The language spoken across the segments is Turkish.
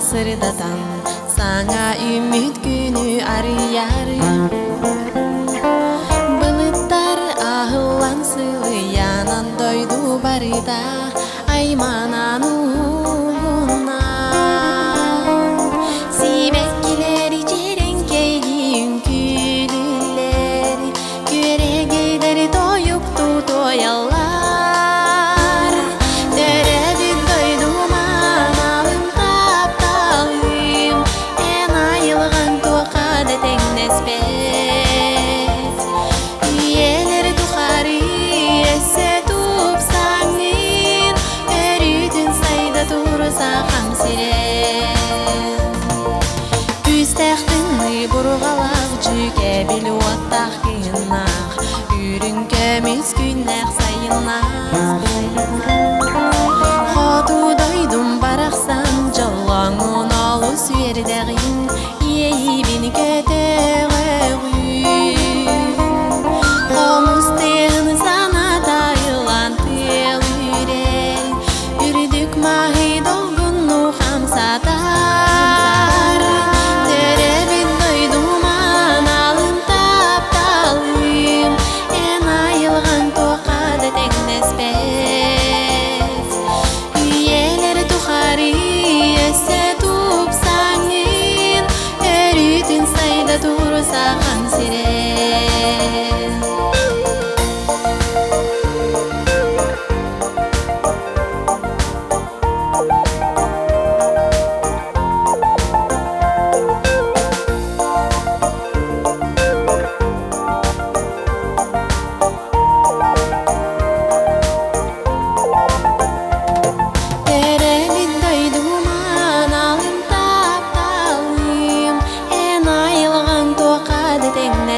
sırdadan Sana ümit günü arayar. Bulutlar ahılan sığıyanan doydu barıda Aymanan uğrundan Sibekkiler içeren gelin gülüler Güre gider doyuktu doyalar. Huskün er a.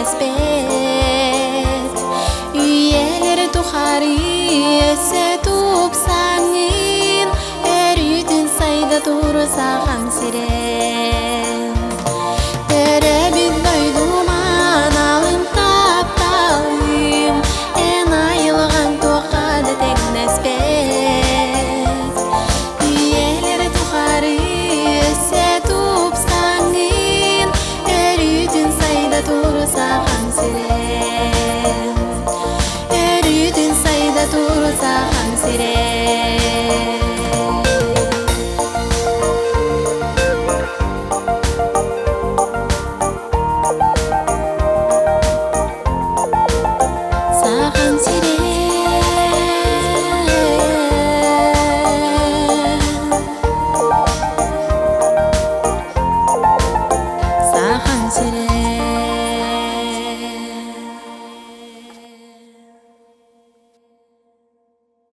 respect. Üyeleri tuhariye setup sanin Erüdün sayda duru sağam today.